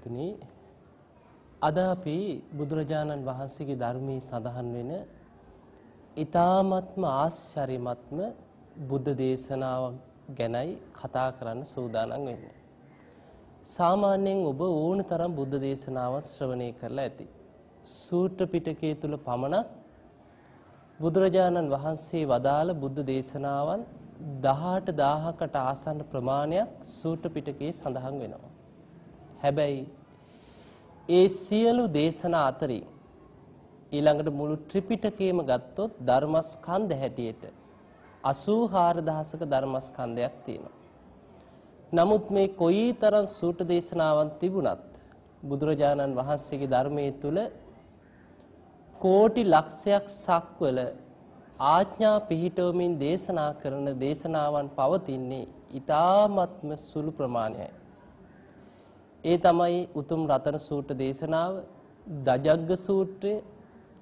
පින්වතුනි අද අපි බුදුරජාණන් වහන්සේගේ ධර්මයේ සඳහන් වෙන ඊ타ත්ම ආශ්චර්යමත්ම බුද්ධ දේශනාවක් ගැනයි කතා කරන්න සූදානම් වෙන්නේ. සාමාන්‍යයෙන් ඔබ ඕන තරම් බුද්ධ දේශනාවක් ශ්‍රවණය කරලා ඇති. සූත්‍ර පිටකයේ තුල පමණක් බුදුරජාණන් වහන්සේ වදාළ බුද්ධ දේශනාවන් 18000කට ආසන්න ප්‍රමාණයක් සූත්‍ර පිටකයේ සඳහන් වෙනවා. හැබැයි ඒ සියලු දේශනා අතරින් ඊළඟට මුළු ත්‍රිපිටකයම ගත්තොත් ධර්මස්කන්ධ හැටියට 84000ක ධර්මස්කන්ධයක් තියෙනවා. නමුත් මේ කොයිතරම් සූත්‍ර දේශනාවන් තිබුණත් බුදුරජාණන් වහන්සේගේ ධර්මයේ තුල කෝටි ලක්ෂයක් සක්වල ආඥා පිහිටවමින් දේශනා කරන දේශනාවන් පවතින්නේ ඊ타ත්ම සුළු ප්‍රමාණයයි. ඒ තමයි උතුම් රතන සූත්‍ර දේශනාව, දජග්ග සූත්‍රය,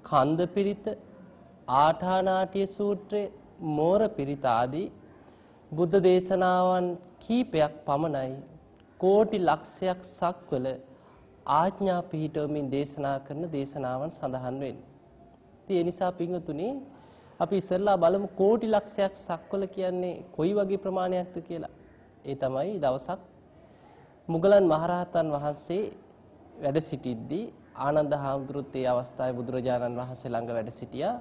කන්ද පිරිත, ආඨානාටිය සූත්‍රය, මෝර පිරිත ආදී බුද්ධ දේශනාවන් කීපයක් පමණයි කෝටි ලක්ෂයක් සක්වල ආඥා පිහිටවමින් දේශනා කරන දේශනාවන් සඳහන් වෙන්නේ. ඒ නිසා පින්වතුනි අපි ඉස්සෙල්ලා බලමු කෝටි ලක්ෂයක් සක්වල කියන්නේ කොයි වගේ ප්‍රමාණයක්ද කියලා. ඒ තමයි දවසක් මුගලන් මහරහතන් වහන්සේ වැඩ සිටිද්දී ආනන්ද හාමුදුරුවෝ ඒ අවස්ථාවේ බුදුරජාණන් වහන්සේ ළඟ වැඩ සිටියා.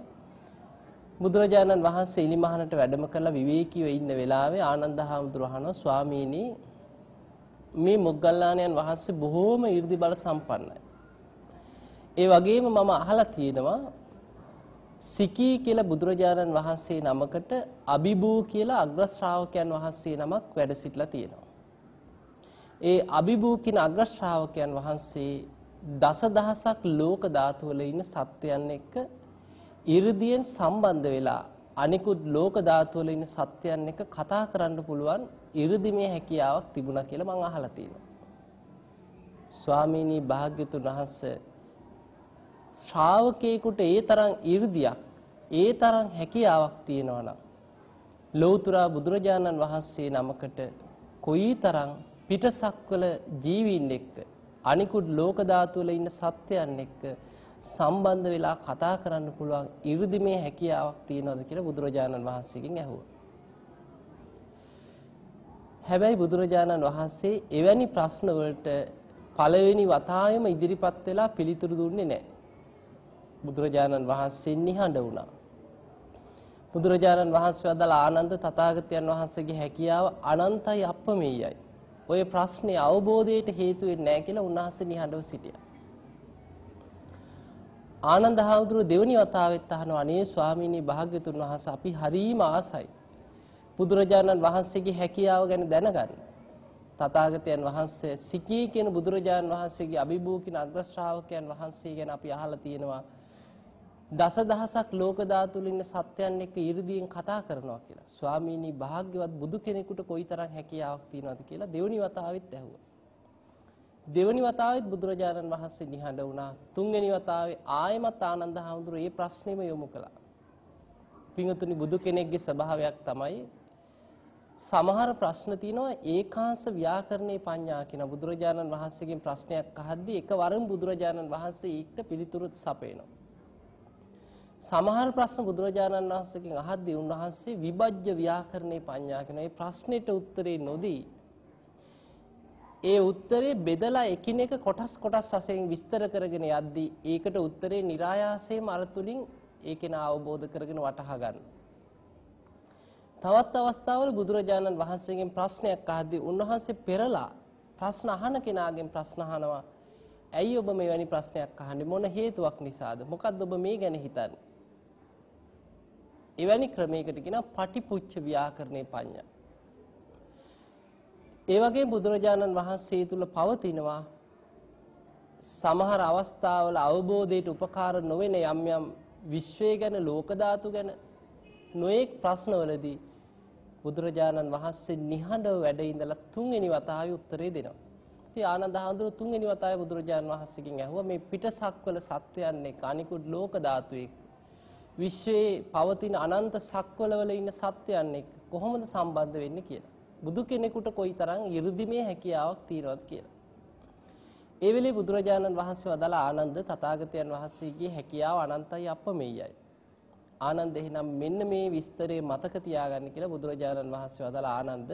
බුදුරජාණන් වහන්සේ ඉලිමහනට වැඩම කරලා විවේකීව ඉන්න වෙලාවේ ආනන්ද හාමුදුරුවෝ අහනවා ස්වාමීනි මේ මොග්ගල්ලාණන් වහන්සේ බොහෝම 이르දි බල සම්පන්නයි. ඒ වගේම මම අහලා තියෙනවා සිකී කියලා බුදුරජාණන් වහන්සේ නමකට අබිබූ කියලා අග්‍ර ශ්‍රාවකයන් වහන්සේ නමක් වැඩ සිටලා තියෙනවා. ඒ අබිබූ කියන අග්‍ර ශ්‍රාවකයන් වහන්සේ දසදහසක් ලෝක ධාතු වල ඉන්න සත්‍යයන් එක්ක 이르දියෙන් සම්බන්ධ වෙලා අනිකුත් ලෝක ධාතු වල ඉන්න සත්‍යයන් එක කතා කරන්න පුළුවන් 이르දිමේ හැකියාවක් තිබුණා කියලා මම අහලා තියෙනවා. ස්වාමීනි භාග්‍යතුන් වහන්සේ ශ්‍රාවකේකට ඒ තරම් 이르දියක් ඒ තරම් හැකියාවක් තියෙනවා නම් ලෞතර බුදුරජාණන් වහන්සේ නමකට කොයි තරම් පිටසක්වල ජීවීන් එක්ක අනිකුත් ලෝක ධාතු වල ඉන්න සත්‍යයන් එක්ක සම්බන්ධ වෙලා කතා කරන්න පුළුවන් 이르දිමේ හැකියාවක් තියෙනවද කියලා බුදුරජාණන් වහන්සේගෙන් ඇහුවා. හැබැයි බුදුරජාණන් වහන්සේ එවැනි ප්‍රශ්න වලට පළවෙනි වතාවෙම ඉදිරිපත් වෙලා පිළිතුරු දුන්නේ නැහැ. බුදුරජාණන් වහන්සේ නිහඬ වුණා. බුදුරජාණන් වහන්සේ වදාළ ආනන්ද තථාගතයන් වහන්සේගේ හැකියාව අනන්තයි අප්‍රමේයයි. ඔය ප්‍රශ්නේ අවබෝධයට හේතු වෙන්නේ නැහැ කියලා උන්වහන්සේ නිහඬව සිටියා. ආනන්ද හාමුදුරුව දෙවනි වතාවෙත් අහනවා අනේ ස්වාමීනි භාග්‍යතුන් වහන්සේ අපි හරීම ආසයි. බුදුරජාණන් වහන්සේගේ හැකියාව ගැන දැනගන්න. තථාගතයන් වහන්සේ සිකී කියන බුදුරජාණන් වහන්සේගේ අභිභූ කියන අග්‍ර ශ්‍රාවකයන් වහන්සේ ගැන අපි අහලා තියෙනවා. දසදහසක් ලෝක ධාතුල ඉන්න සත්‍යයන් එක්ක 이르දීන් කතා කරනවා කියලා. ස්වාමීනි භාග්‍යවත් බුදු කෙනෙකුට කොයිතරම් හැකියාවක් තියෙනවද කියලා දෙවනි වතාවෙත් ඇහුවා. දෙවනි වතාවෙත් බුදුරජාණන් වහන්සේ නිහඬ වුණා. තුන්වෙනි වතාවේ ආයමත් ආනන්ද හාමුදුරුවෝ මේ ප්‍රශ්නේම යොමු කළා. පින්වතුනි බුදු කෙනෙක්ගේ ස්වභාවයක් තමයි සමහර ප්‍රශ්න තියෙනවා ඒකාංශ ව්‍යාකරණේ පඤ්ඤා කියන බුදුරජාණන් වහන්සේගෙන් ප්‍රශ්නයක් අහද්දී එකවරම බුදුරජාණන් වහන්සේ ඊට පිළිතුරු සපයනවා. සමහර ප්‍රශ්න බුදුරජාණන් වහන්සේගෙන් අහද්දී උන්වහන්සේ විභජ්‍ය ව්‍යාකරණේ පඤ්ඤා කියන මේ ප්‍රශ්නෙට උත්තරේ නොදී ඒ උත්තරේ බෙදලා එකිනෙක කොටස් කොටස් වශයෙන් විස්තර කරගෙන යද්දී ඒකට උත්තරේ નિરાයාසයෙන්ම අර තුලින් ඒකේන අවබෝධ කරගෙන වටහා ගන්න. තවත් අවස්ථාවල බුදුරජාණන් වහන්සේගෙන් ප්‍රශ්නයක් අහද්දී උන්වහන්සේ පෙරලා ප්‍රශ්න අහන කෙනාගෙන් ප්‍රශ්න අහනවා. ඇයි ඔබ මෙවැනි ප්‍රශ්නයක් අහන්නේ මොන හේතුවක් නිසාද? මොකද්ද ඔබ මේ ගැන හිතන්නේ? එවැනි ක්‍රමයකට කියනවා පටිපුච්ච ව්‍යාකරණේ පඤ්ඤා. ඒ වගේ බුදුරජාණන් වහන්සේ තුල පවතිනවා සමහර අවස්ථාවල අවබෝධයට උපකාර නොවන යම් යම් විශ්වය ගැන ලෝක ධාතු ගැන නොඑක් ප්‍රශ්නවලදී බුදුරජාණන් වහන්සේ නිහඬව වැඩ ඉඳලා තුන්වෙනි වතාවේ උත්තරේ දෙනවා. ඉතින් ආනන්ද හඳුරු තුන්වෙනි වතාවේ බුදුරජාණන් වහන්සේගෙන් ඇහුවා මේ පිටසක්වල සත්වයන් එක්ක අනිකුත් ලෝක ධාතු එක්ක විශ්වයේ පවතින අනන්ත සක්වලවල ඉන්න සත්වයන් එක්ක කොහොමද සම්බන්ධ වෙන්නේ කියලා. බුදු කෙනෙකුට කොයිතරම් 이르දිමේ හැකියාවක් තියෙනවද කියලා. ඒ වෙලේ බුදුරජාණන් වහන්සේ වදාළ ආනන්ද තථාගතයන් වහන්සේගේ හැකියාව අනන්තයි අපමෙයයි. ආනන්ද එහෙනම් මෙන්න මේ විස්තරේ මතක තියාගන්න කියලා බුදුරජාණන් වහන්සේ වදාළ ආනන්ද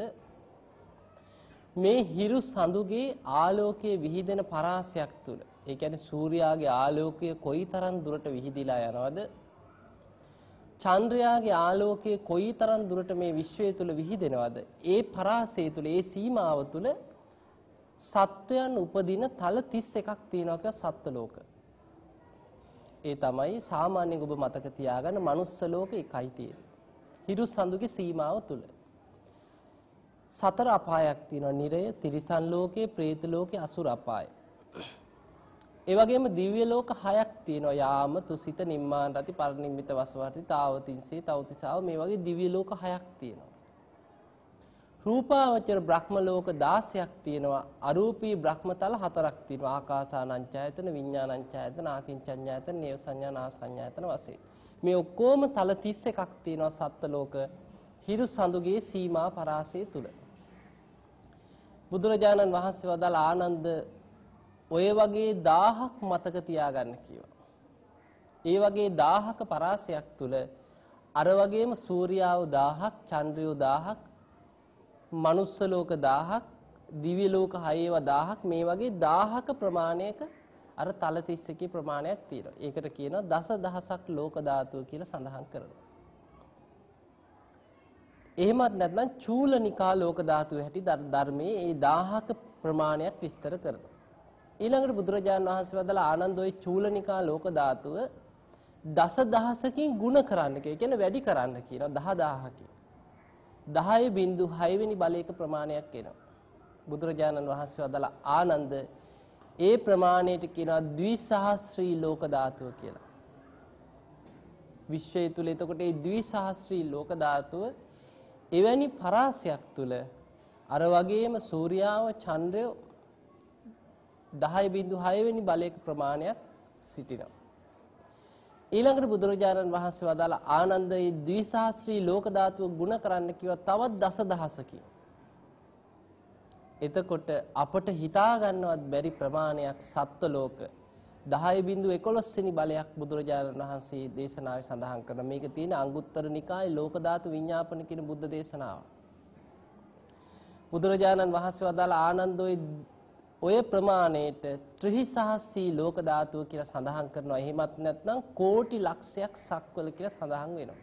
මේ හිරු සඳුගේ ආලෝකයේ විහිදෙන පරාසයක් තුල ඒ කියන්නේ සූර්යාගේ ආලෝකය කොයිතරම් දුරට විහිදිලා යනවද චන්ද්‍රයාගේ ආලෝකය කොයිතරම් දුරට මේ විශ්වය තුල විහිදෙනවද ඒ පරාසය තුල ඒ සීමාව තුල සත්වයන් උපදින තල 31ක් තියෙනවා කියලා සත්ත්ව ලෝක. ඒ තමයි සාමාන්‍යයෙන් ඔබ මතක තියාගන්න මනුස්ස ලෝක එකයි තියෙන්නේ. හිරු සඳුගේ සීමාව තුල. සතර අපායක් තියෙනවා. නිරය, තිරිසන් ලෝකේ, പ്രേත ලෝකේ, අසුර අපාය. ඒ වගේම දිව්‍ය ලෝක හයක් තියෙනවා. යාම, තුසිත, නිම්මාන රති, පරිනිම්මිත වසවර්ති, තාවතින්සේ, තවතිසාව මේ වගේ දිව්‍ය ලෝක හයක් තියෙනවා. රූපාවචර බ්‍රහ්ම ලෝක 16ක් තියෙනවා අරූපී බ්‍රහ්මතල හතරක් තියෙනවා ආකාසානංචායතන විඥානංචායතන ආකින්චඤ්ඤායතන නේව සංඥා නාසඤ්ඤායතන වශයෙන් මේ ඔක්කොම තල 31ක් තියෙනවා සත්ත්ව ලෝක හිරු සඳුගේ සීමා පරාසය තුල බුදුරජාණන් වහන්සේ වදාළ ආනන්ද ඔය වගේ 1000ක් මතක තියාගන්න කිව්වා ඒ වගේ 1000ක පරාසයක් තුල අර වගේම සූර්යාව 1000ක් චන්ද්‍රයෝ 1000ක් මනුස්ස ලෝක 1000ක් දිව්‍ය ලෝක 6ඒව 1000ක් මේ වගේ 1000ක ප්‍රමාණයක අර තල 31 ප්‍රමාණයක් තියෙනවා. ඒකට කියනවා දස දහසක් ලෝක ධාතුව කියලා සඳහන් කරනවා. එහෙමත් නැත්නම් චූලනිකා ලෝක ධාතුව හැටි ධර්මයේ ඒ 1000ක ප්‍රමාණයක් විස්තර කරනවා. ඊළඟට බුදුරජාණන් වහන්සේ වදාළ ආනන්ද ওই චූලනිකා ලෝක ධාතුව දස දහසකින් ಗುಣ කරන්න කියන වැඩි කරන්න කියනවා 10000කින්. 10.6 වෙනි බලයක ප්‍රමාණයක් එනවා. බුදුරජාණන් වහන්සේ වදාළ ආනන්ද ඒ ප්‍රමාණයට කියනවා ද්විසහස්ත්‍රී ලෝක ධාතුව කියලා. විශ්වය තුල එතකොට මේ ද්විසහස්ත්‍රී ලෝක ධාතුව එවැනි පරාසයක් තුල අර වගේම සූර්යාව චන්ද්‍රය 10.6 වෙනි බලයක ප්‍රමාණයක් සිටිනවා. ඊළඟට බුදුරජාණන් වහන්සේ වදාළ ආනන්දයේ ද්විසහස්ත්‍රී ලෝක ධාතුව ගුණ කරන්න කිව්වා තවත් දසදහසකින්. එතකොට අපට හිතා ගන්නවත් බැරි ප්‍රමාණයක් සත්ත්ව ලෝක 10.11 වෙනි බලයක් බුදුරජාණන් වහන්සේ දේශනාවේ සඳහන් කරන මේක තියෙන අංගුත්තර නිකායේ ලෝක ධාතු විඤ්ඤාපන කියන බුද්ධ දේශනාව. බුදුරජාණන් වහන්සේ වදාළ ආනන්දෝයි ඔය ප්‍රමාණයට ත්‍රිහිසහස්සී ලෝක ධාතුව කියලා සඳහන් කරනවා. එහෙමත් නැත්නම් කෝටි ලක්ෂයක් සක්වල කියලා සඳහන් වෙනවා.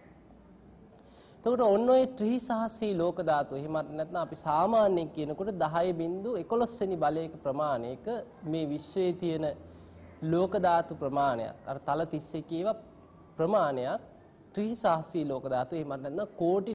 එතකොට ඔන්න ඔය ත්‍රිහිසහස්සී ලෝක ධාතුව එහෙමත් නැත්නම් අපි සාමාන්‍යයෙන් කියනකොට 10.11 වෙනි බලයක ප්‍රමාණයක මේ විශ්වයේ තියෙන ලෝක ධාතු ප්‍රමාණයක්. අර තල 31 ඒවා ප්‍රමාණයක්. ත්‍රිහිසහස්සී ලෝක ධාතුව එහෙමත් නැත්නම් කෝටි